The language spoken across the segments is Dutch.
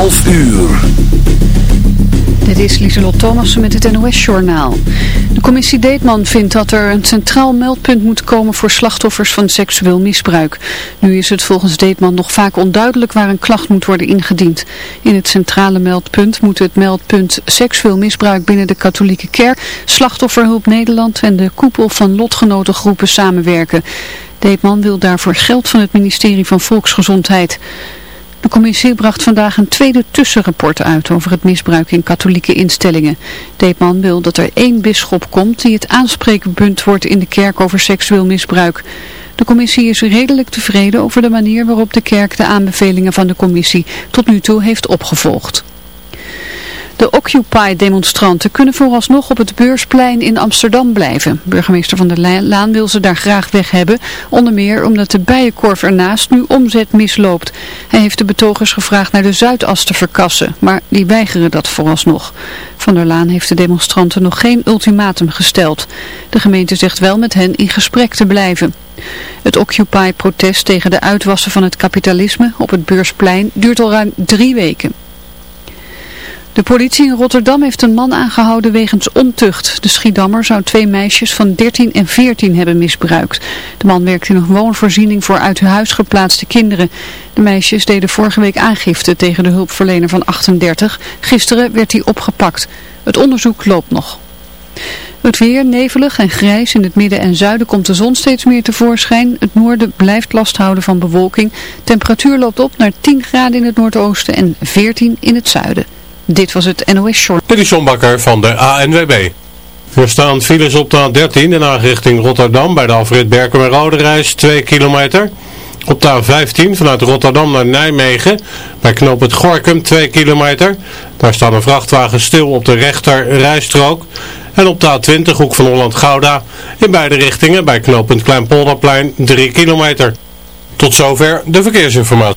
11 uur. Dit is Lieselot Thomassen met het NOS-journaal. De commissie Deetman vindt dat er een centraal meldpunt moet komen voor slachtoffers van seksueel misbruik. Nu is het volgens Deetman nog vaak onduidelijk waar een klacht moet worden ingediend. In het centrale meldpunt moet het meldpunt seksueel misbruik binnen de katholieke kerk, Slachtofferhulp Nederland en de koepel van lotgenotengroepen samenwerken. Deetman wil daarvoor geld van het ministerie van Volksgezondheid. De commissie bracht vandaag een tweede tussenrapport uit over het misbruik in katholieke instellingen. Deepman wil dat er één bisschop komt die het aanspreekpunt wordt in de kerk over seksueel misbruik. De commissie is redelijk tevreden over de manier waarop de kerk de aanbevelingen van de commissie tot nu toe heeft opgevolgd. De Occupy-demonstranten kunnen vooralsnog op het beursplein in Amsterdam blijven. Burgemeester Van der Laan wil ze daar graag weg hebben, onder meer omdat de bijenkorf ernaast nu omzet misloopt. Hij heeft de betogers gevraagd naar de Zuidas te verkassen, maar die weigeren dat vooralsnog. Van der Laan heeft de demonstranten nog geen ultimatum gesteld. De gemeente zegt wel met hen in gesprek te blijven. Het Occupy-protest tegen de uitwassen van het kapitalisme op het beursplein duurt al ruim drie weken. De politie in Rotterdam heeft een man aangehouden wegens ontucht. De Schiedammer zou twee meisjes van 13 en 14 hebben misbruikt. De man werkte in een woonvoorziening voor uit huis geplaatste kinderen. De meisjes deden vorige week aangifte tegen de hulpverlener van 38. Gisteren werd hij opgepakt. Het onderzoek loopt nog. Het weer nevelig en grijs. In het midden en zuiden komt de zon steeds meer tevoorschijn. Het noorden blijft last houden van bewolking. Temperatuur loopt op naar 10 graden in het noordoosten en 14 in het zuiden. Dit was het NOS Short. Dit is van de ANWB. Er staan files op de A13 in richting Rotterdam bij de afrit Berken en Rode Reis 2 kilometer. Op de A15 vanuit Rotterdam naar Nijmegen bij knoop het Gorkum 2 kilometer. Daar staat een vrachtwagen stil op de rechter rijstrook. En op de A20 hoek van Holland-Gouda in beide richtingen bij knooppunt Kleinpolderplein 3 kilometer. Tot zover de verkeersinformatie.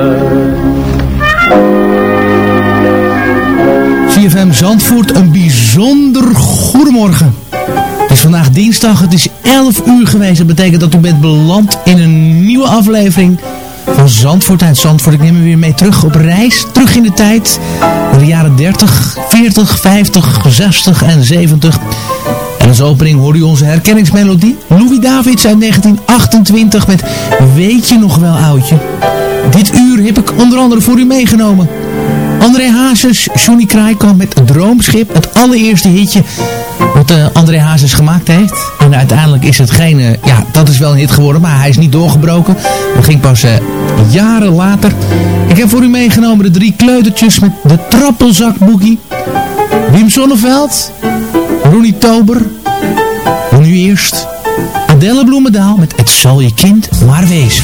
CFM Zandvoort, een bijzonder goedemorgen. Het is vandaag dinsdag, het is 11 uur geweest. Dat betekent dat u bent beland in een nieuwe aflevering van Zandvoort uit Zandvoort. Ik neem u weer mee terug op reis, terug in de tijd. Naar de jaren 30, 40, 50, 60 en 70. En als opening hoorde u onze herkenningsmelodie. Louis Davids uit 1928 met Weet je nog wel oudje? Dit uur heb ik onder andere voor u meegenomen. André Hazes, Johnny Kraaikamp met Droomschip. Het allereerste hitje wat uh, André Hazes gemaakt heeft. En uiteindelijk is het geen... Uh, ja, dat is wel een hit geworden, maar hij is niet doorgebroken. Dat ging pas uh, jaren later. Ik heb voor u meegenomen de drie kleutertjes met de trappelzakboekie. Wim Sonneveld. Ronnie Tober. En nu eerst Adelle Bloemendaal met Het zal je kind maar wezen.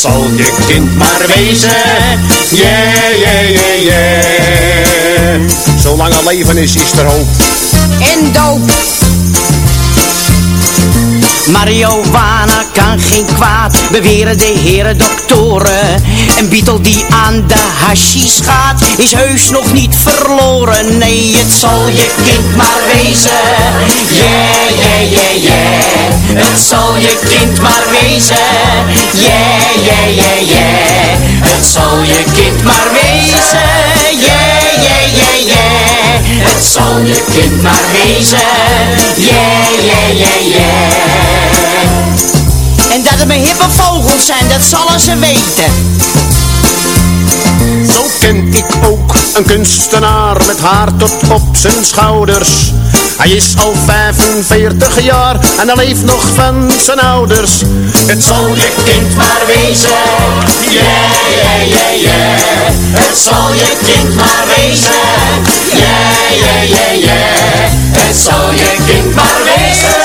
Zal je kind maar wezen? Yeah, yeah, yeah, yeah. Zolang er leven is, is er hoop. En doop. Marihuana kan geen kwaad, beweren de heren doktoren. Een Beatle die aan de hashish gaat, is heus nog niet verloren. Nee, het zal je kind maar wezen. Yeah, yeah, yeah, yeah. Het zal je kind maar wezen. Yeah, yeah, yeah, yeah. Het zal je kind maar wezen. Het zal je kind maar wezen. Yeah, yeah, yeah, yeah. En dat het mijn hippe vogels zijn, dat zullen ze weten. Zo ken ik ook een kunstenaar met haar tot op zijn schouders. Hij is al 45 jaar en hij leeft nog van zijn ouders. Het zal je kind maar wezen. Yeah, yeah, yeah, yeah. Het zal je kind maar wezen. Yeah, yeah, yeah, yeah. Het zal je kind maar wezen.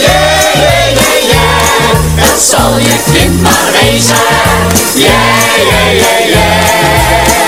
Yeah, yeah, yeah, yeah. Het zal je kind maar wezen. Yeah, yeah, yeah, yeah.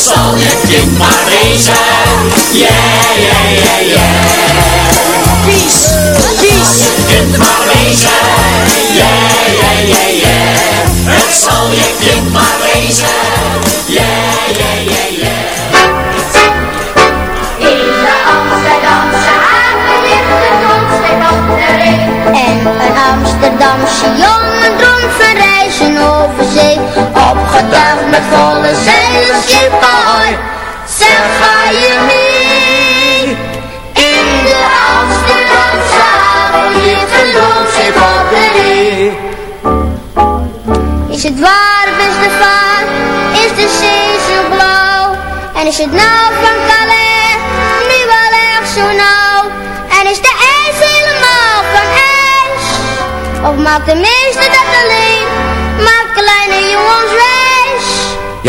Zal je kind maar wezen. Yeah, yeah, yeah, yeah. Peace, Het zal je kind maar wezen. Yeah, yeah, yeah, yeah. Het zal je kind maar wezen. Yeah, yeah, yeah, yeah. In de Amsterdamse haven ligt een rondstip op de ring. En een Amsterdamse jongen droomt van reizen over zee. Opgetuigd met volle zeilen, schip ahoy. Zeg, ga je mee? In de Amsterdamse haven een rondstip op de. Is het waar, beste vaar? Is de zee zo blauw? En is het nou van Calais nu wel echt zo nauw? En is de ijs helemaal van ijs? Of maakt de meeste dat alleen?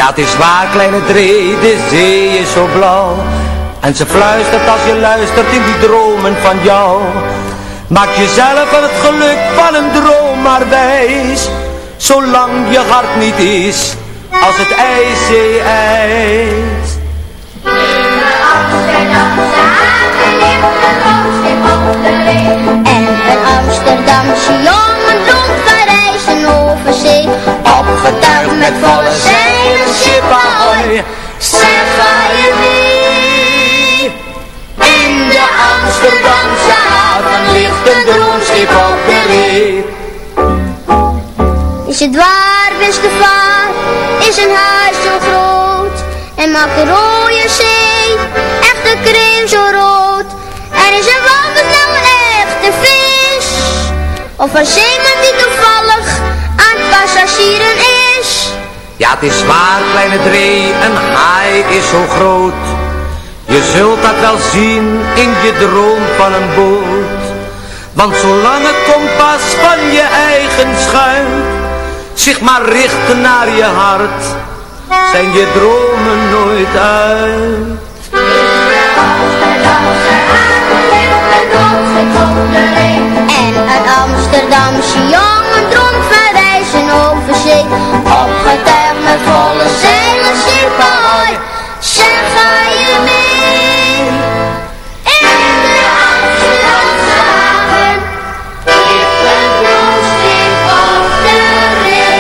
Ja, het is waar, kleine Dree, de zee is zo blauw. En ze fluistert als je luistert in die dromen van jou. Maak jezelf het geluk van een droom maar wijs. Zolang je hart niet is als het ijszee-ijs. Amsterdamse haven ligt een roodstip op de ring. En een Amsterdamse jongen Opgetuigd met volle zeilen, schip ahoy. Zeg, je mee? In de Amsterdamse haven ligt een droomschip op de. Is het waar, beste vaar? Is een huis zo groot? En maakt de rode zee echt de zo rood? Er is een walvis nou een echte vis? Of een zeeman passagieren is? Ja, het is waar, kleine Dree, een haai is zo groot. Je zult dat wel zien in je droom van een boot. Want zolang het kompas van je eigen schuim zich maar richt naar je hart, zijn je dromen nooit uit. En een Amsterdamse jongen zee. Opgetuigd met volle zeilen, schip ahoy. Zeg, ga je mee? In de Amsterdamse haven droomschip op de ring.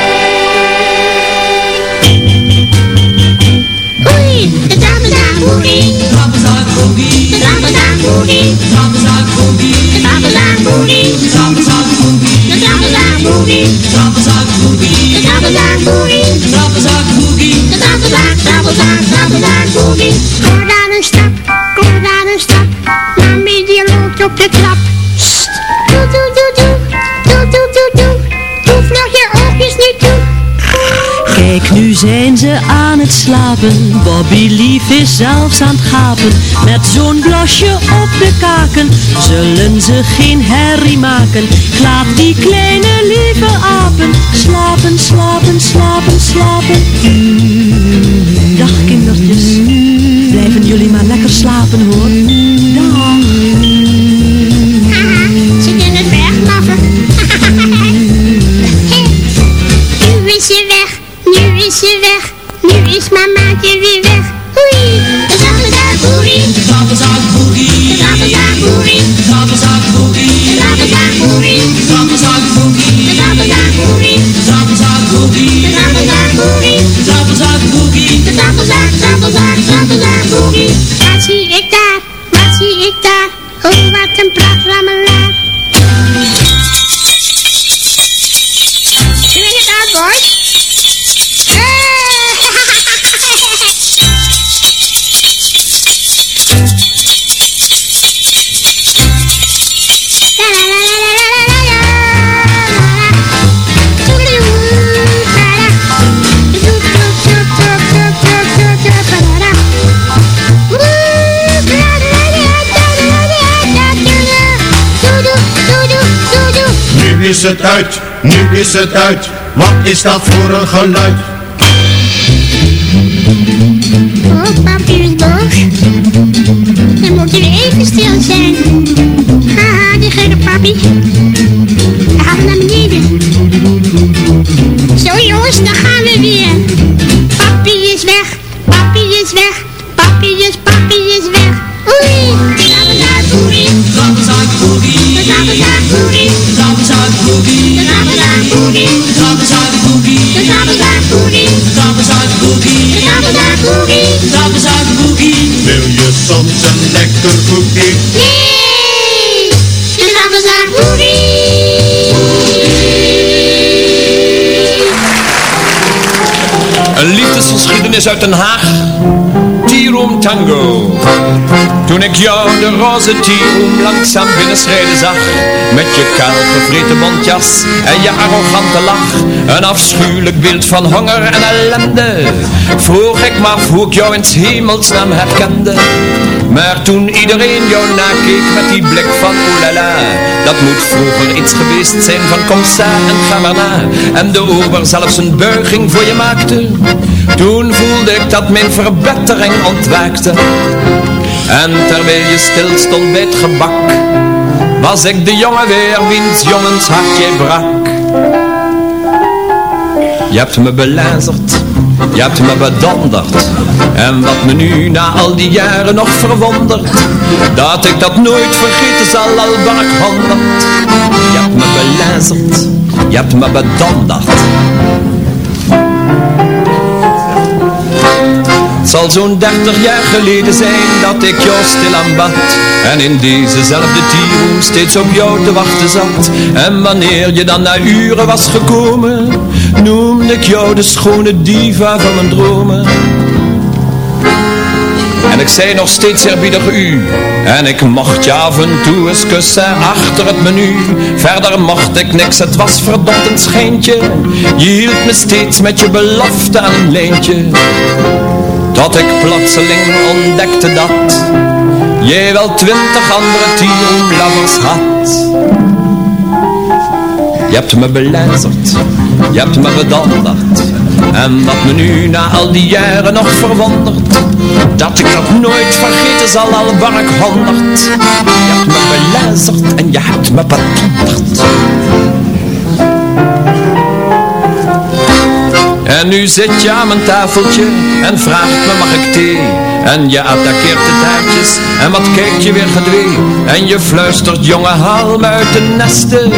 Oei, de boogie. De trappenzak boogie. Boogie. De trappenzak boogie. Trappenzak boogie. Trappenzak boogie. Op de trap. Sst. Doe, doe, doe, doe. Doe, doe, doe, doe. Doe vlug je oogjes niet toe. Kijk, nu zijn ze aan het slapen. Bobby Lief is zelfs aan het gapen. Met zo'n blasje op de kaken zullen ze geen herrie maken. Ik Laat die kleine lieve apen slapen, slapen, slapen, slapen. Dag kindertjes, blijven jullie maar lekker slapen hoor. Dag. Is het uit, nu is het uit. Wat is dat voor een geluid? Oh, papi is boos. Dan moet je even stil zijn. Haha, die gekke papi. Nee, de zijn Een liefdesgeschiedenis uit Den Haag. Room Tango. Toen ik jou de roze tea room langzaam binnenschrijden zag. Met je kaal gevreten mondjas en je arrogante lach. Een afschuwelijk beeld van honger en ellende. Vroeg ik me af hoe ik jou in hemelsnaam herkende. Maar toen iedereen jou nakeek met die blik van oelala Dat moet vroeger iets geweest zijn van kom sta en ga maar En de ober zelfs een buiging voor je maakte Toen voelde ik dat mijn verbetering ontwaakte. En terwijl je stil stond bij het gebak Was ik de jongen weer wiens jongens hartje brak. Je hebt me belazerd je hebt me bedonderd. En wat me nu na al die jaren nog verwondert Dat ik dat nooit vergeten zal al ben ik honderd. Je hebt me belazerd Je hebt me bedonderd zal zo'n dertig jaar geleden zijn dat ik jou stil aanbad. En in dezezelfde tierroom steeds op jou te wachten zat. En wanneer je dan na uren was gekomen Noemde ik jou de schone diva van mijn dromen. En ik zei nog steeds eerbiedig u. En ik mocht je af en toe eens kussen achter het menu. Verder mocht ik niks, het was verdomd een schijntje. Je hield me steeds met je belofte aan een lijntje Tot ik plotseling ontdekte dat Jij wel twintig andere tieromlovers had. Je hebt me belazerd Je hebt me bedonderd. En wat me nu na al die jaren nog verwondert Dat ik dat nooit vergeten zal al ben ik honderd. Je hebt me belazerd en je hebt me bedonderd nu zit je aan mijn tafeltje en vraagt me mag ik thee? En je attaqueert de taartjes en wat kijkt je weer gedwee? En je fluistert jongen haal uit de nesten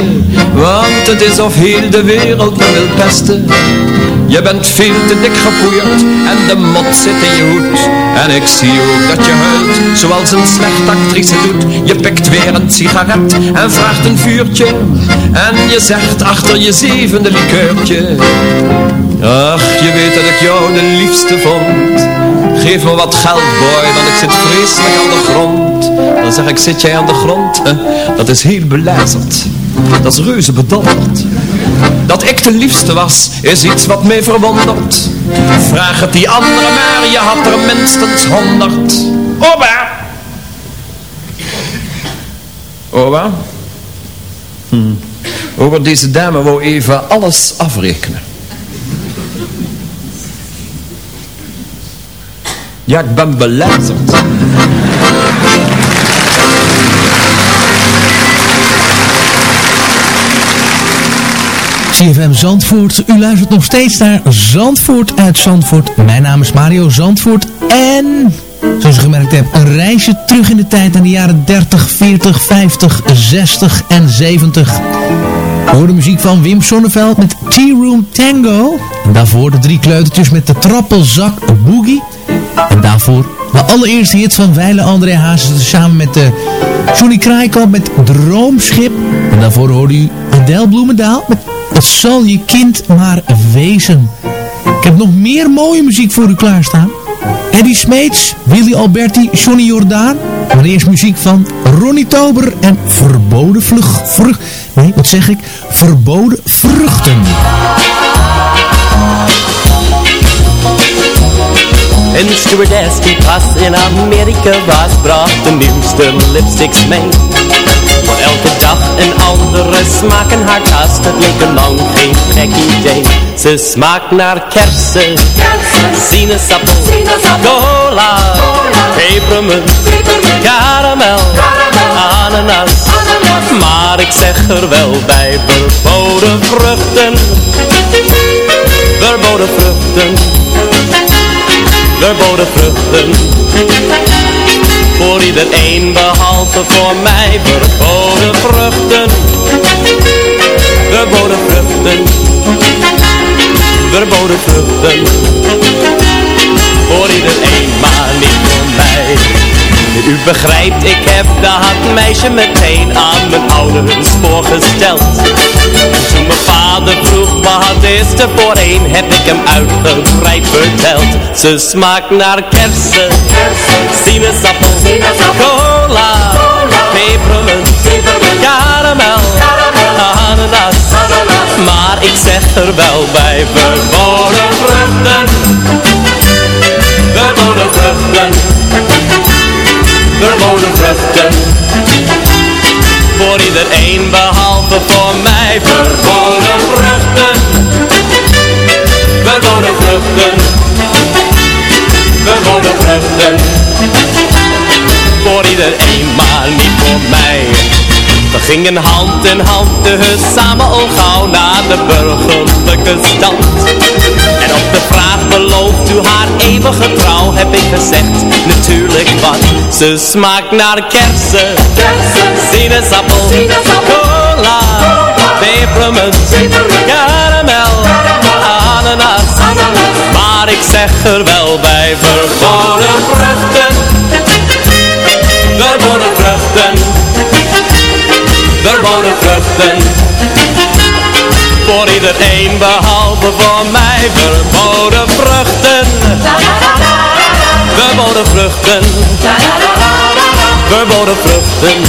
Want het is of heel de wereld me wil pesten Je bent veel te dik gepoeierd en de mot zit in je hoed. En ik zie ook dat je huilt zoals een slechte actrice doet. Je pikt weer een sigaret en vraagt een vuurtje. En je zegt achter je zevende likeurtje. Ach, je weet dat ik jou de liefste vond. Geef me wat geld boy, want ik zit vreselijk aan de grond. Dan zeg ik, zit jij aan de grond? Dat is heel belazerd Dat is reuze bedonderd Dat ik de liefste was, is iets wat mij verwondert Vraag het die andere maar, je had er minstens honderd Oba! Oba? Hm. Over deze dame wou even alles afrekenen Ja, ik ben belazerd. CFM Zandvoort. U luistert nog steeds naar Zandvoort uit Zandvoort. Mijn naam is Mario Zandvoort. En, zoals u gemerkt hebt, een reisje terug in de tijd naar de jaren 30, 40, 50, 60 en 70. Hoor de muziek van Wim Sonneveld met Tea Room Tango. En daarvoor de drie kleutertjes met de trappelzak Boogie. En daarvoor de allereerste hit van Weile André Hazes samen met de Johnny Kraaikamp met Droomschip. En daarvoor hoorde u Adele Bloemendaal met Het zal je kind maar wezen. Ik heb nog meer mooie muziek voor u klaarstaan. Eddie Smeets, Willy Alberti, Johnny Jordaan. Maar eerst muziek van Ronnie Tober en Verboden Vlucht. Nee, wat zeg ik? Verboden Vruchten. Een stewardess die pas in Amerika was, bracht de nieuwste lipsticks mee. Dag. Een andere smaak in haar kast, het leek een lang geen gek idee. Ze smaakt naar kersen, sinaasappel, cola, pepermunt, karamel, ananas. Maar ik zeg er wel bij, verboden vruchten, verboden vruchten. Verboden vruchten. Voor iedereen behalve voor mij verboden vruchten. Verboden vruchten. Verboden vruchten. Voor iedereen, maar niet voor mij. U begrijpt, ik heb dat meisje meteen aan mijn ouders voorgesteld. Toen mijn vader vroeg wat is er voor een, heb ik hem uitgebreid verteld. Ze smaakt naar kersen, sinaasappel, cola, pepermunt, karamel, ananas. Maar ik zeg er wel bij, verboden vruchten, Iedereen behalve voor mij verboden vruchten. Verboden vruchten. Verboden vruchten. Voor iedereen, maar niet voor mij. We gingen hand in hand dus samen al gauw naar de burgerlijke stand. En op de vraag belooft u haar eeuwige trouw heb ik gezegd, natuurlijk wat. Ze smaakt naar kersen, sinaasappel, cola, pepermunt, karamel, ananas. Maar ik zeg er wel bij, verboden vruchten, verboden vruchten. Verboden vruchten. Voor iedereen behalve voor mij verboden vruchten. Verboden vruchten. Verboden vruchten.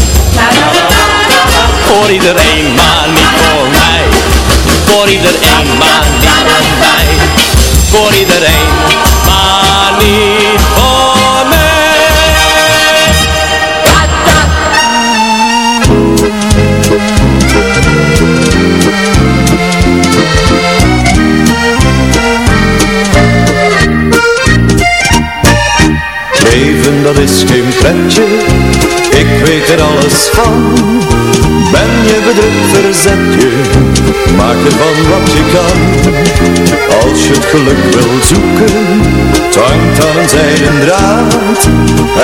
Voor iedereen, maar niet voor mij. Voor iedereen, maar niet voor mij. Voor iedereen, maar niet Leven dat is geen pretje, ik weet er alles van. Ben je bedrukt, verzet je, maak ervan wat je kan. Als je het geluk wil zoeken, het hangt aan een draad.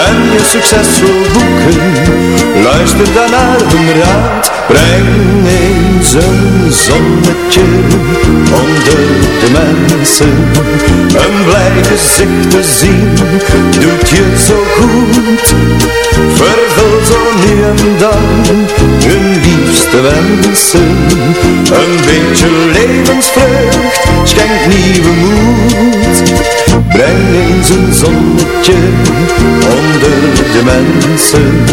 En je succes wil boeken, luister dan naar hun raad. Breng eens een zonnetje onder de mensen. Een blij gezicht te zien, doet je zo goed. Vervul zo nu en dan hun liefste wensen. Een beetje levensvreugd schenkt nieuwe moed. Breng eens een zonnetje onder de mensen.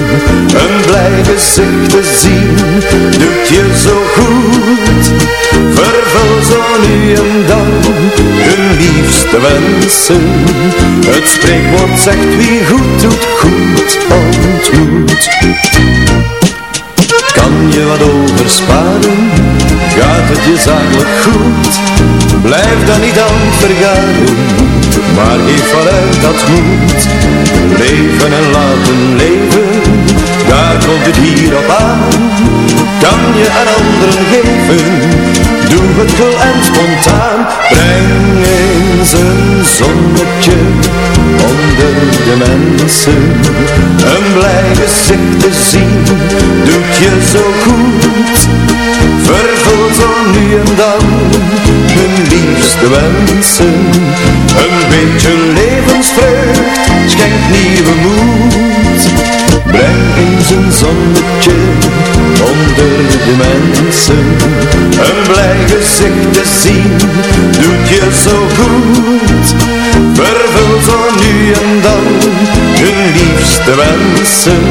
Een blij gezicht te zien, doet je zo goed. Zo nu en dan hun liefste wensen. Het spreekwoord zegt wie goed doet, goed ontmoet. Kan je wat oversparen, gaat het je zakelijk goed. Blijf dan niet aan vergaren, maar geef vanuit dat moet. Leven en laten leven, daar komt het hier op aan. Kan je aan anderen geven, doe het gul en spontaan. Breng eens een zonnetje onder de mensen. Een blij gezicht te zien, doet je zo goed. Vervul zo nu en dan hun liefste wensen. Een beetje levensvreugd schenkt nieuwe moed. Breng eens een zonnetje onder de mensen. Een blij gezicht te zien doet je zo goed. Vervul zo nu en dan hun liefste wensen.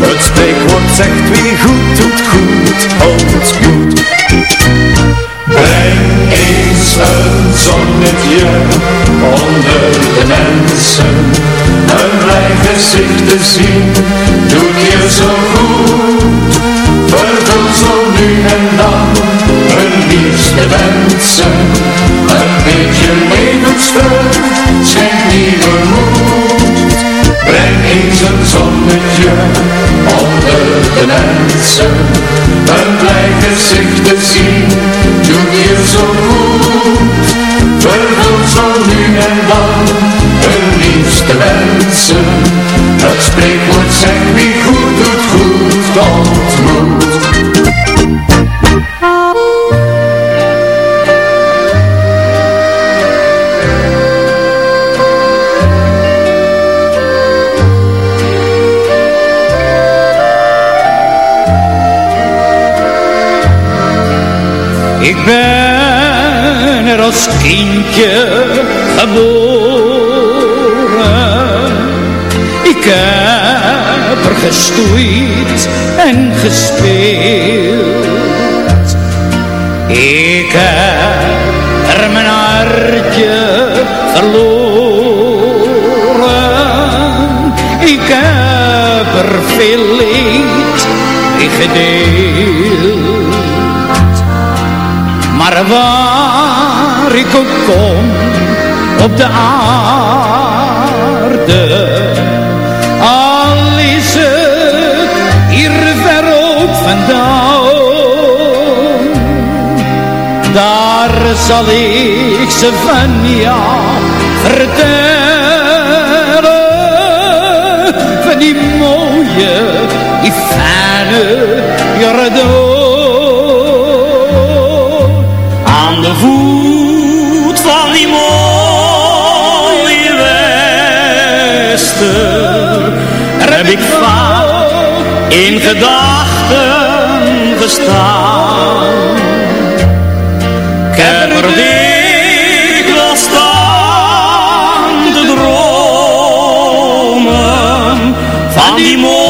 Het spreekwoord zegt wie goed doet goed, ontmoet. Breng eens een zonnetje onder de mensen. Een blij gezicht te zien doet je zo goed. Zo nu en dan hun liefste wensen. Een beetje levensvreugd, schenk nieuwe moed. Breng eens een zonnetje onder de mensen. Een blij gezicht te zien, kindje geboren. Ik heb er gestoeid en gespeeld. Ik heb er mijn hartje verloren. Ik heb er veel leed gedeeld. Maar waar ik ook kom op de aarde, al is het hier ver ook vandaan, daar zal ik ze van jou vertellen, van die mooie, die fijne Jordaan. Aan de voet Daar heb ik vaak in gedachten gestaan. Ik heb er dikwijls staan te dromen Van die mooie,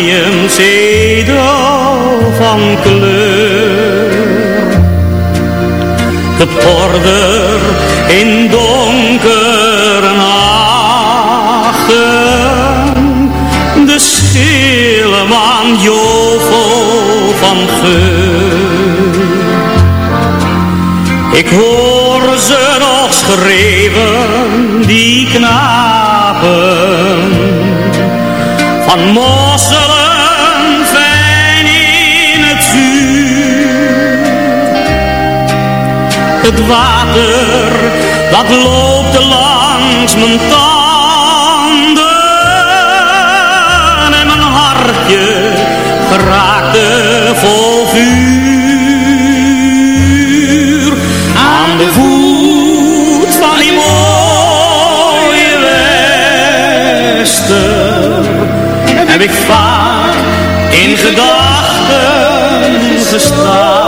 graniumzedel van kleur. De porder in donkere nachten, de stille maan jovel van geur. Ik hoor ze nog schreeuwen, die knapen, van mosselen dat loopt langs mijn tanden en mijn hartje geraakte vol vuur. Aan de voet van die mooie wester heb ik vaak in gedachten gestaan.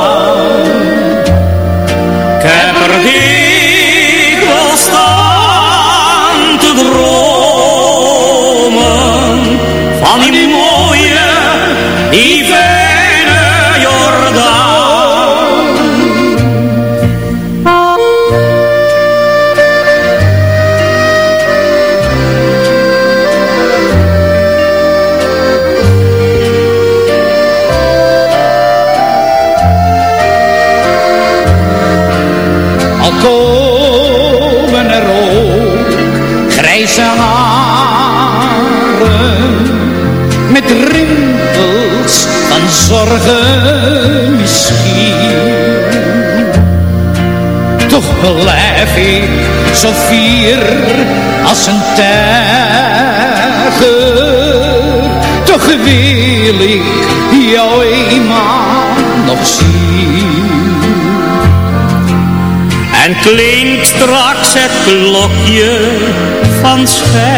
Van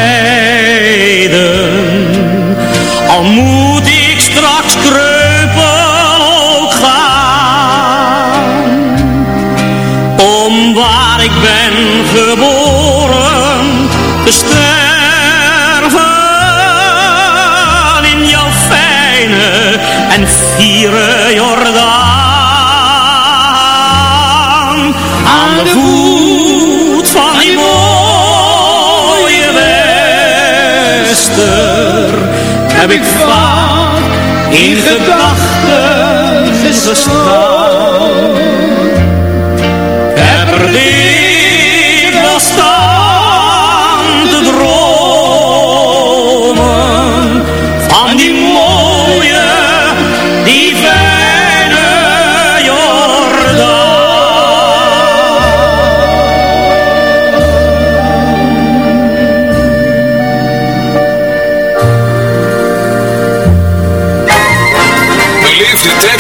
gedachten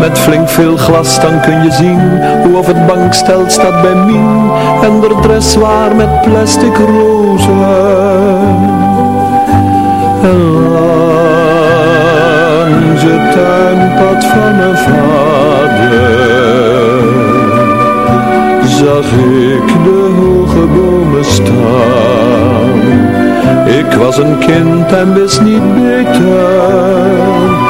Met flink veel glas dan kun je zien hoe of het bankstel staat bij Mien en de waar met plastic rozen. En langs het tuinpad van mijn vader zag ik de hoge bomen staan. Ik was een kind en wist niet beter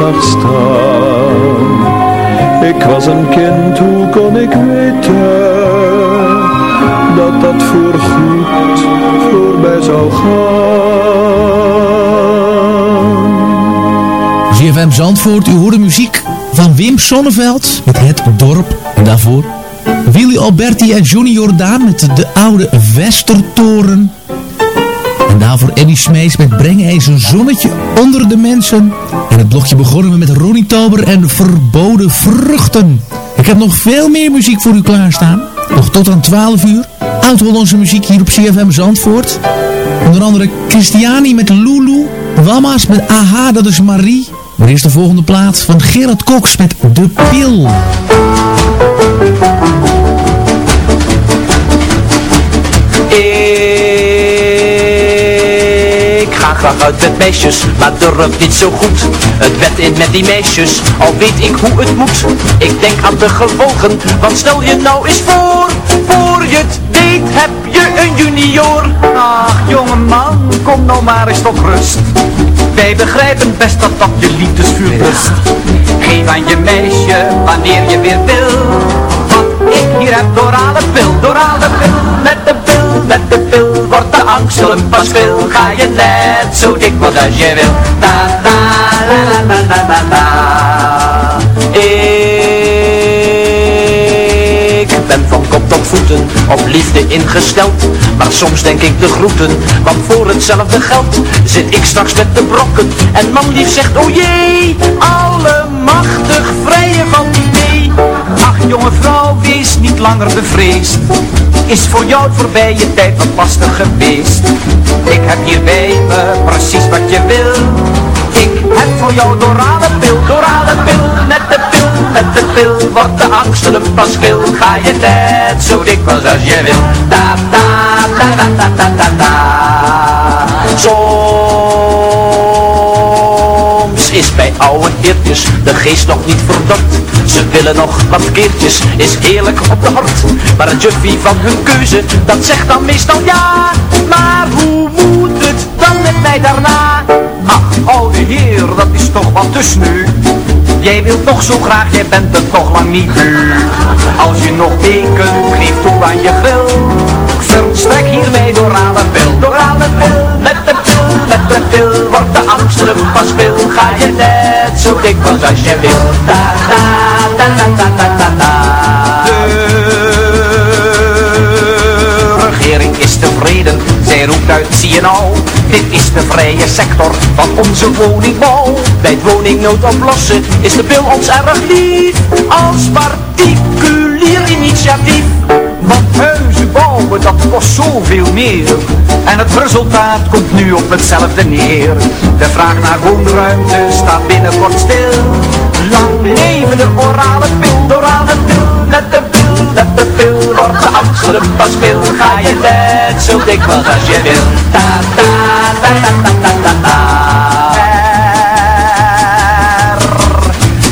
zag staan. Ik was een kind, hoe kon ik weten dat dat voorgoed voorbij zou gaan. ZFM Zandvoort, u hoorde muziek van Wim Sonneveld met Het Dorp. Daarvoor Willy Alberti en Johnny Jordaan met de oude Westertoren. En daarvoor Eddie Smees met Breng eens een zonnetje onder de mensen. En het blokje begonnen we met Ronnie Tober en Verboden Vruchten. Ik heb nog veel meer muziek voor u klaarstaan. Nog tot aan 12 uur. Oud-Hollandse muziek hier op CFM Zandvoort. Onder andere Christiani met Lulu. Wamma's met Aha, dat is Marie. Maar eerst de volgende plaats van Gerard Cox met De Pil. Ik graag uit met meisjes, maar durf niet zo goed. Het bed in met die meisjes, al weet ik hoe het moet. Ik denk aan de gevolgen, want stel je nou eens voor Voor je het weet heb je een junior. Ach jongeman, kom nou maar eens tot rust. Wij begrijpen best dat dat je liefdesvuur blust Geef aan je meisje wanneer je weer wil hier heb dorale pil, dorale pil. Met de pil, met de pil wordt de angst een pas Ga je net zo dikwijls als je wil. Ta ta la la la la la Ik ben van kop tot voeten op liefde ingesteld. Maar soms denk ik de groeten Want voor hetzelfde geld zit ik straks met de brokken. En man lief zegt oh jee Allemachtig vrije van idee Jonge vrouw wees niet langer bevreesd. Is voor jou het voorbije tijd wat lastig geweest. Ik heb hier bij me precies wat je wil. Ik heb voor jou dorale pil, dorale pil. Met de pil, met de pil Wordt de angst een pas kil Ga je net zo dikwijls als je wil. Ta ta ta ta ta ta ta Soms is bij oude heertjes de geest nog niet verdord Ze willen nog wat keertjes, is heerlijk op de hart. Maar het juffie van hun keuze, dat zegt dan meestal ja. Maar hoe moet het dan met mij daarna? Ach, oude heer, dat is toch wat te sneu. Jij wilt toch zo graag, jij bent het toch lang niet nu Als je nog weken geeft toe aan je gril Verstrek hiermee door aan de pil, door aan de pil Met de de pil, wordt de terug pas veel Ga je net zo dikwijls als je wil ta ta De regering is tevreden, zij roept uit, zie je nou Dit is de vrije sector van onze woningbouw. Bij het woningnood oplossen is de pil ons erg lief Als particulier initiatief want huizen bouwen, dat kost zoveel meer. En het resultaat komt nu op hetzelfde neer. De vraag naar woonruimte staat binnenkort stil. Lang leven de orale pil, orale pil, met de pil, met de pil. Wordt de angst pas veel, ga je net zo dikwijls als je wil. Ta ta ta ta ta ta ta ta.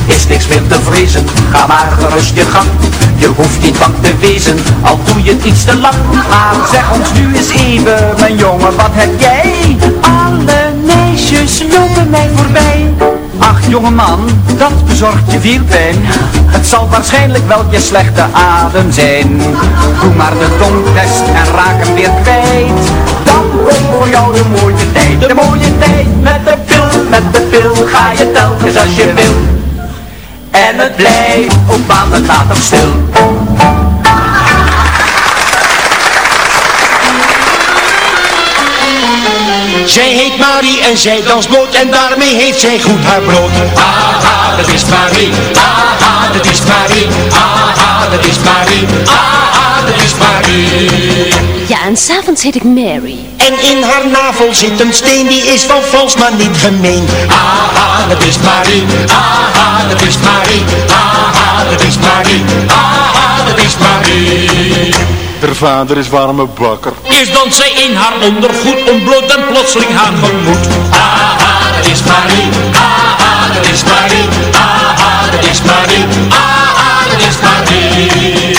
Is niks meer te vrezen, ga maar gerust je gang. Je hoeft niet bang te wezen, al doe je iets te lang. Maar zeg ons nu eens even, mijn jongen, wat heb jij? Alle meisjes lopen mij voorbij. Ach jongeman, dat bezorgt je veel pijn. Het zal waarschijnlijk wel je slechte adem zijn. Doe maar de tongtest en raak hem weer kwijt. Dan komt voor jou de mooie tijd, de mooie tijd. Met de pil, met de pil, ga je telkens als je wil. En het blijft op nog stil. Zij heet Marie en zij danst bloot en daarmee heeft zij goed haar brood. Aha, dat is Marie, aha, dat is Marie, aha, dat is Marie, aha, dat is Marie. Ja, en s'avonds heet ik Mary. En in haar navel zit een steen, die is van vals, maar niet gemeen. Aha, dat is Marie, aha, dat is Marie, aha, dat is Marie, aha, dat is Marie. haar vader is warme bakker. Eerst dan zij in haar ondergoed ontbloot en plotseling haar gemoed. Ah, dat is Marie, ah, dat is Marie, ah, dat is Marie, ah, dat is Marie.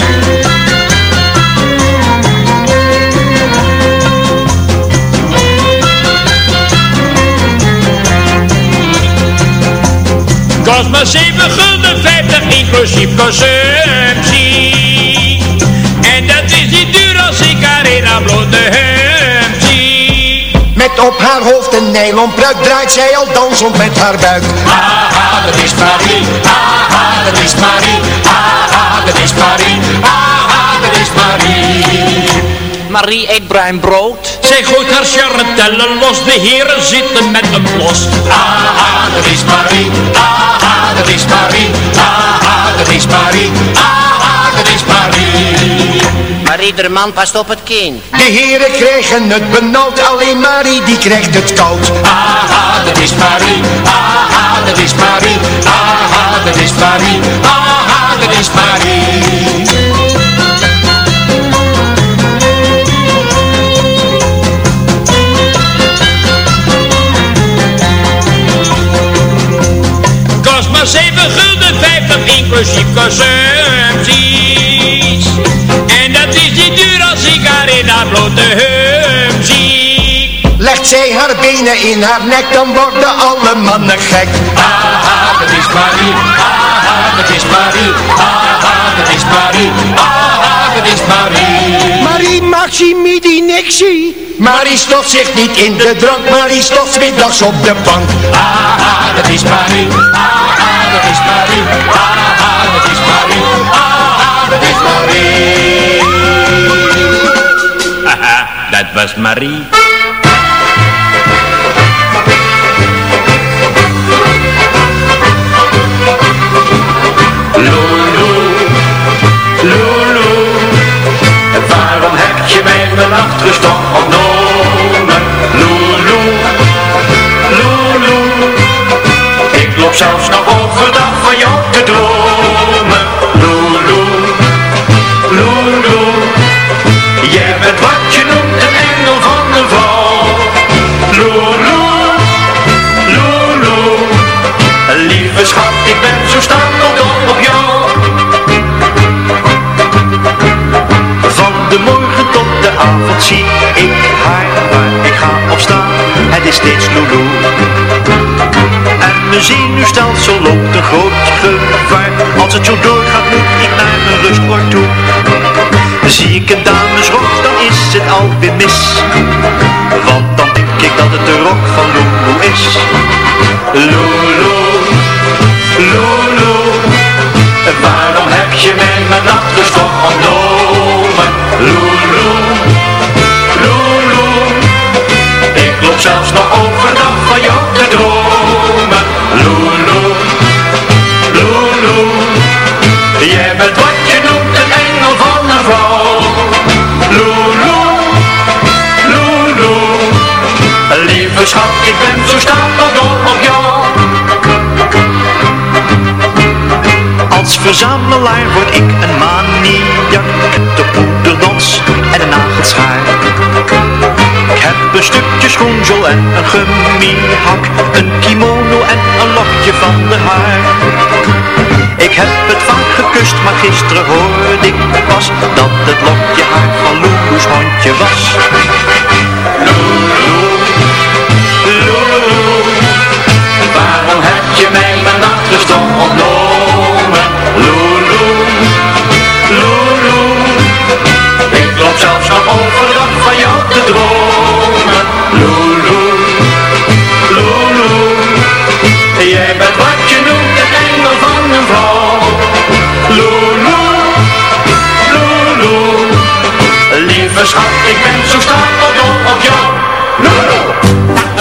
Kost maar 7 gulden 50 inclusief consumptie. En dat is niet duur als ik haar in blote. Met op haar hoofd een nylon pruik draait zij al dansend met haar buik. Ah, dat is Marie, ah, dat is Marie, ah, dat is Marie, ah, dat is Marie. Marie eet bruin brood. Zij gooit haar charretellen los, de heren zitten met een blos. Ah, dat is Marie, ah, dat is Marie, ah, dat is Marie, ah, dat is Marie. Maar iedere man past op het kind. De heren krijgen het benauwd, alleen Marie die krijgt het koud. Ah, dat is Marie, ah, dat is Marie, ah, dat is Marie, ah, dat is Marie. Kost maar 7 gulden 50 inclusief consumpties. Hemd zie. Legt zij haar benen in haar nek, dan worden alle mannen gek. Ah, dat is Marie, ah, dat is Marie, ah, dat is Marie, ah, dat is Marie. Marie Maximidi Nixie. Marie stopt zich niet in de drank, Marie stopt middags op de bank. Ah, dat is Marie, ah, dat is Marie, ah, dat is Marie, ah, dat is Marie. Was Marie. Lulu, waarom heb je mij mijn nachtrust ontnomen? Lulu, Lulu, ik loop zelfs nog overdag van jou te dromen. Schat, ik ben zo stapel op jou. Van de morgen tot de avond zie ik haar waar ik ga op staan. Het is steeds Lulu. En mijn zenuwstelsel loopt een groot gevaar. Als het zo doorgaat moet ik naar mijn rustbord toe. Zie ik een damesrok dan is het alweer mis. Want dan denk ik dat het de rok van Lulu is. Lulu, Lulu, waarom heb je mij mijn nachtrust toch ontnomen? Lulu, Lulu, ik loop zelfs nog overdag van jou te dromen. Lulu, Lulu, jij bent wat je noemt een engel van een vrouw. Lulu, Lulu, lieve schat, ik ben zo stapel op jou. Als verzamelaar word ik een maniak. De poederdons en een nagelschaar. Ik heb een stukje schoenzel en een gummihak. Een kimono en een lokje van de haar. Ik heb het vaak gekust, maar gisteren hoorde ik pas dat het lokje haar van Lulu's hondje was. Lulu, Lulu, waarom heb je mij mijn ontnomen? Zelfs nog overdag van jou te dromen. Lulu, Lulu, jij bent wat je noemt een engel van een vrouw. Lulu, Lulu, lieve schat, ik ben zo stapeldol op jou.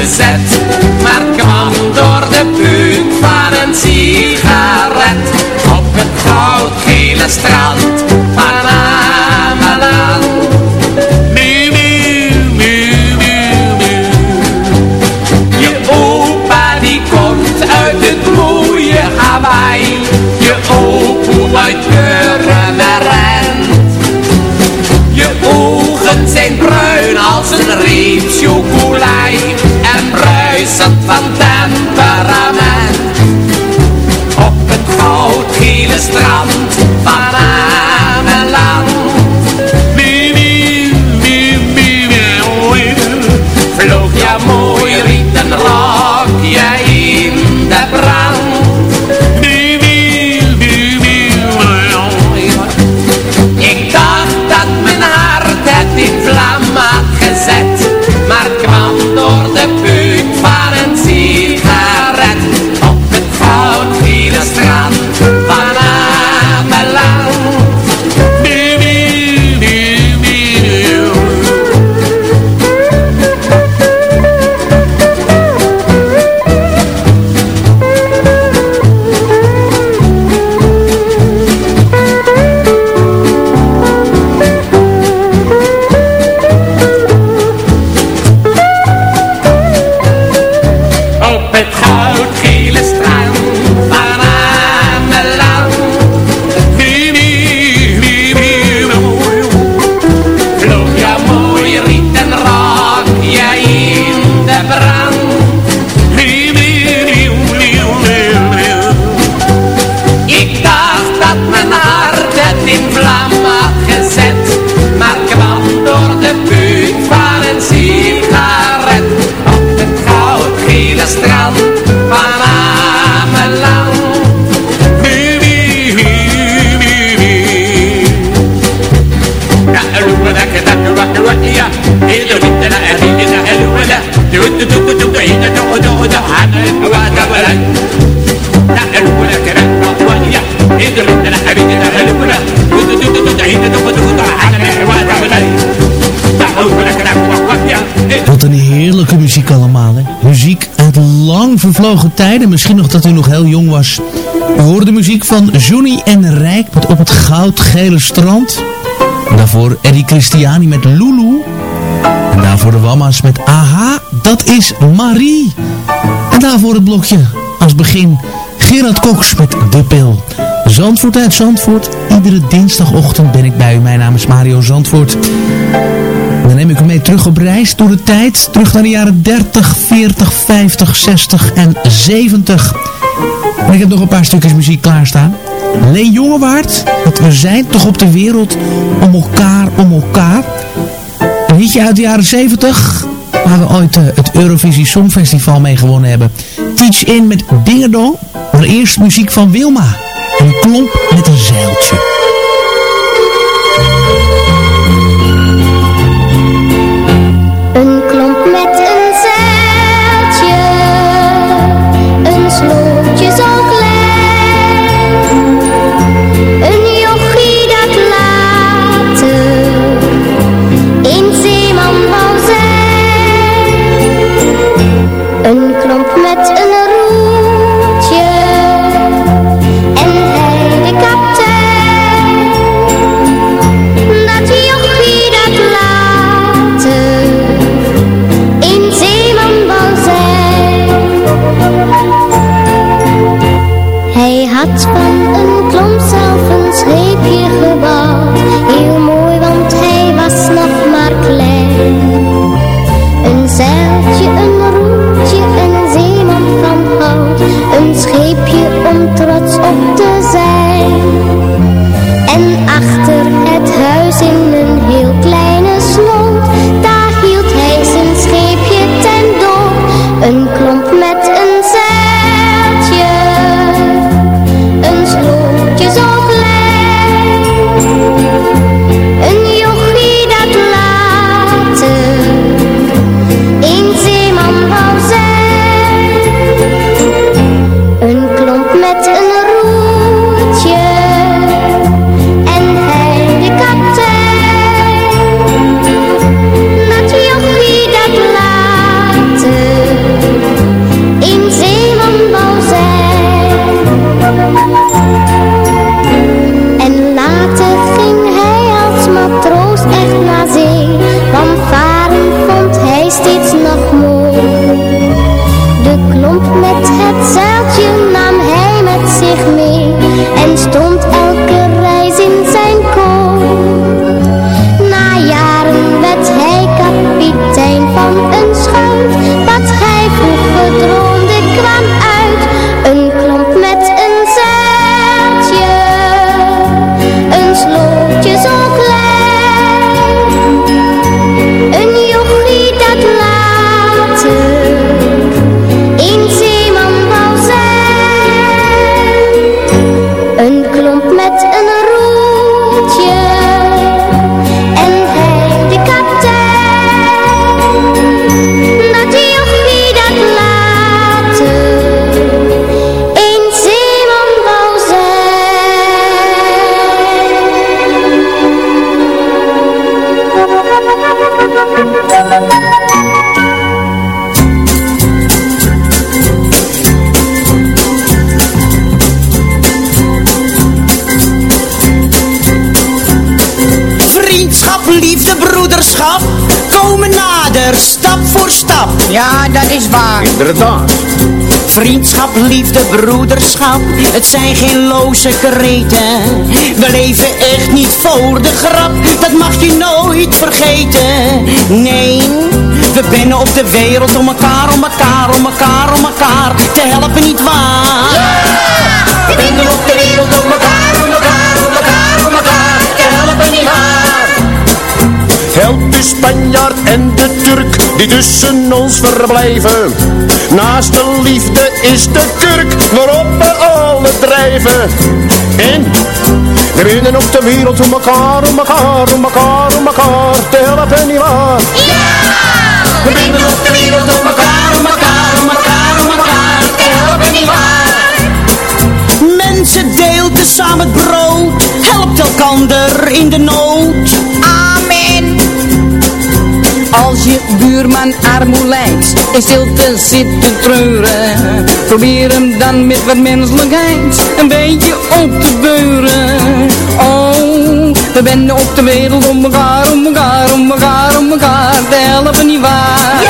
gezet, maar kwam door de buurt van een sigaret op het goudgele strand van Ameland. Miu, miu. Je opa die komt uit het mooie Hawaii, je opa uit vervlogen tijden. Misschien nog dat u nog heel jong was. U hoorde de muziek van Johnny en Rijk met Op het goudgele strand. En daarvoor Eddie Christiani met Lulu. En daarvoor de Wamma's met Aha, dat is Marie. En daarvoor het blokje als begin Gerard Koks met De Pil. Zandvoort uit Zandvoort. Iedere dinsdagochtend ben ik bij u. Mijn naam is Mario Zandvoort. Neem ik u mee terug op reis door de tijd. Terug naar de jaren 30, 40, 50, 60 en 70. En ik heb nog een paar stukjes muziek klaarstaan. Leen Jongewaard, met We zijn toch op de wereld om elkaar, om elkaar. Een liedje uit de jaren 70, waar we ooit eh, het Eurovisie Songfestival mee gewonnen hebben. Teach In met Dingedong, maar eerst muziek van Wilma. Een klomp met een zeiltje. Vriendschap, liefde, broederschap, het zijn geen loze kreten. We leven echt niet voor de grap, dat mag je nooit vergeten. Nee, we binnen op de wereld om elkaar, om elkaar, om elkaar, om elkaar te helpen, niet waar? We binnen op de wereld om elkaar, om elkaar, om elkaar, om elkaar te helpen, niet waar? Help de Spanjaard en de die tussen ons verblijven. Naast de liefde is de kurk waarop we alle drijven. En we binnen op de wereld om elkaar, om elkaar, om elkaar, om elkaar te helpen, nietwaar? We binnen op de wereld om elkaar, om elkaar, om elkaar, om elkaar te helpen, niet waar? Mensen deelt samen het brood, helpt elkander in de nood. Je buurman armoe in stilte zit te treuren Probeer hem dan met wat menselijkheid een beetje op te beuren Oh, we benden op de wereld om elkaar, om elkaar, om elkaar, om elkaar te helpen, niet waar?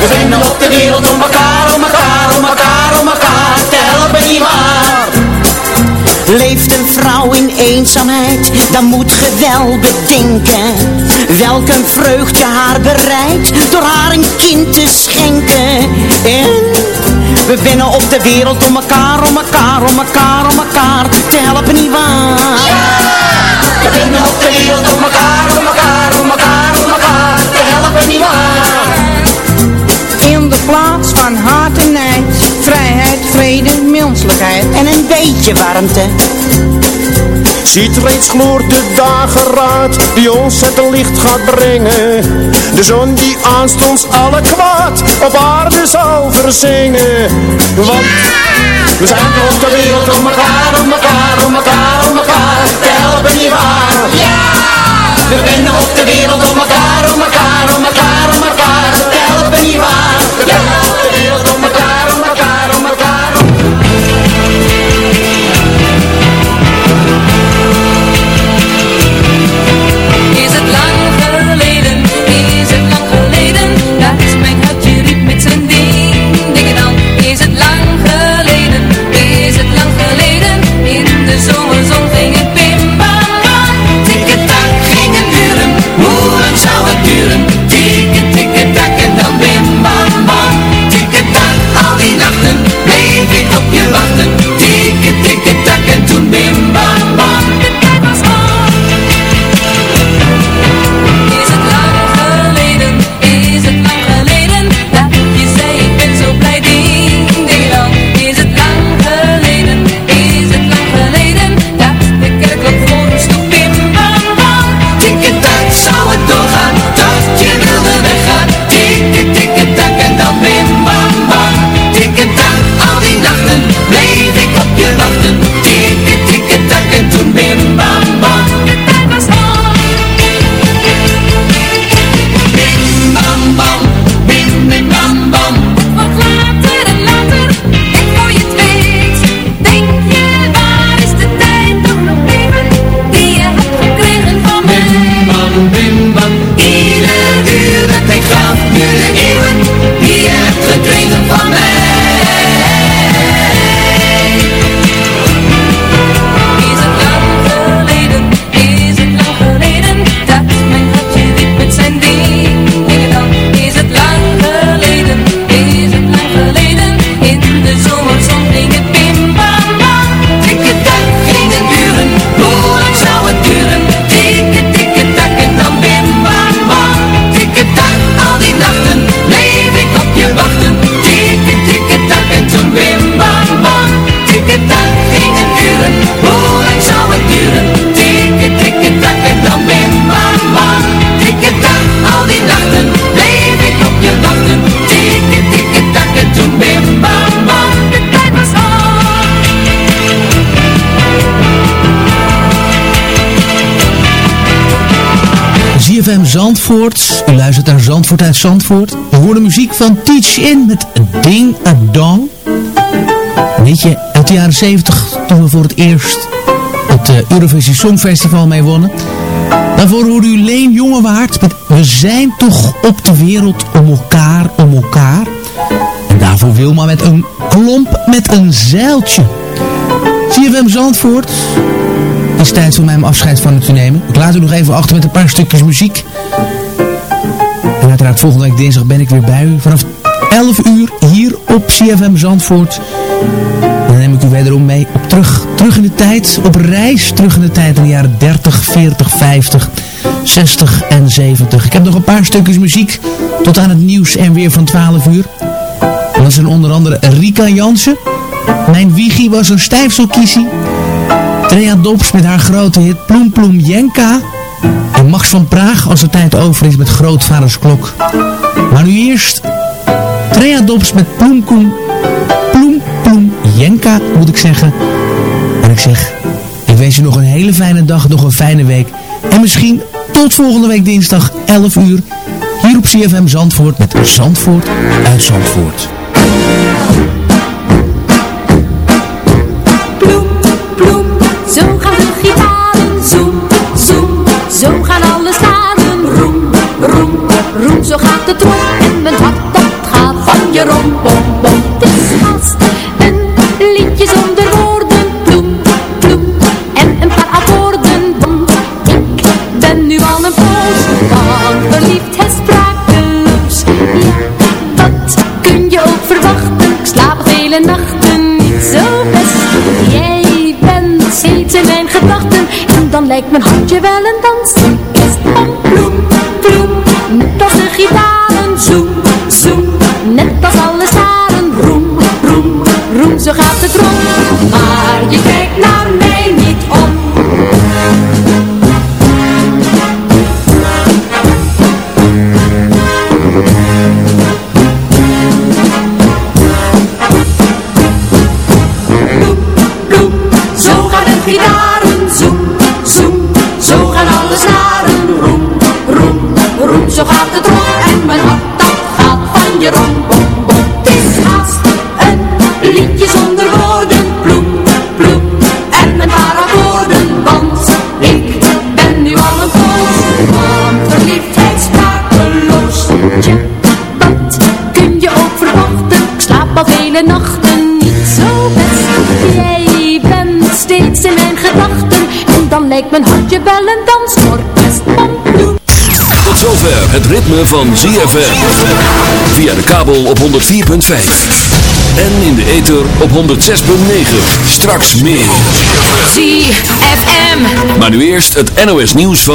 We binnen op de wereld om elkaar, om elkaar, om elkaar, om elkaar te helpen, niet waar? Leeft een vrouw in eenzaamheid, dan moet ge wel bedenken Welk een vreugde haar bereidt, door haar een kind te schenken En we binnen op de wereld om elkaar, om elkaar, om elkaar, om elkaar te helpen, niet waar? We binnen op de wereld om elkaar, om elkaar, om elkaar, om elkaar te helpen, niet waar? In de plaats vrede, menselijkheid En een beetje warmte Ziet reeds gloort de dageraad die ons het licht gaat brengen. De zon die aanstonds alle kwaad op aarde zal verzingen. Want we zijn op de wereld om elkaar, om elkaar, om elkaar, om elkaar te helpen, niet waar? Ja! We binnen op de wereld om elkaar, om elkaar, om elkaar, om elkaar te helpen, niet waar? ZFM Zandvoort. U luistert naar Zandvoort uit Zandvoort. We horen muziek van Teach In met Ding a Dong. Een liedje uit de jaren 70 toen we voor het eerst het Eurovisie Songfestival mee wonnen. Daarvoor hoorde u Leen Jongewaard met We zijn toch op de wereld om elkaar, om elkaar. En daarvoor Wilma met een klomp met een zeiltje. CFM Zandvoort. Het is tijd voor mij om afscheid van u te nemen. Ik laat u nog even achter met een paar stukjes muziek. En uiteraard volgende week dinsdag ben ik weer bij u. Vanaf 11 uur hier op CFM Zandvoort. Dan neem ik u wederom mee op terug, terug in de tijd. Op reis terug in de tijd in de jaren 30, 40, 50, 60 en 70. Ik heb nog een paar stukjes muziek tot aan het nieuws en weer van 12 uur. Dat zijn onder andere Rika Jansen. Mijn wiegie was een stijfselkiesie. Trea Dobbs met haar grote hit Ploem Ploem Jenka. En Max van Praag als de tijd over is met Grootvaders Klok. Maar nu eerst Trea Dobbs met Ploem Ploem, Ploem Ploem Jenka moet ik zeggen. En ik zeg, ik wens je nog een hele fijne dag, nog een fijne week. En misschien tot volgende week dinsdag 11 uur. Hier op CFM Zandvoort met Zandvoort uit Zandvoort. De trom en mijn hart dat gaat van je rom, bom, bom. Het is haast een liedje zonder woorden, ploem, ploem, en een paar akkoorden, bom. Ik ben nu al een poos van verliefdheid sprakeloos. Ja, wat kun je ook verwachten? Ik slaap vele nachten niet zo best. Jij bent steeds in mijn gedachten En dan lijkt mijn hartje wel een dansorkest nachten niet zo best. Jij bent steeds in mijn gedachten En dan lijkt mijn hartje wel een dansorkest Tot zover het ritme van ZFM. Via de kabel op 104.5. En in de ether op 106.9. Straks meer. ZFM Maar nu eerst het NOS nieuws van...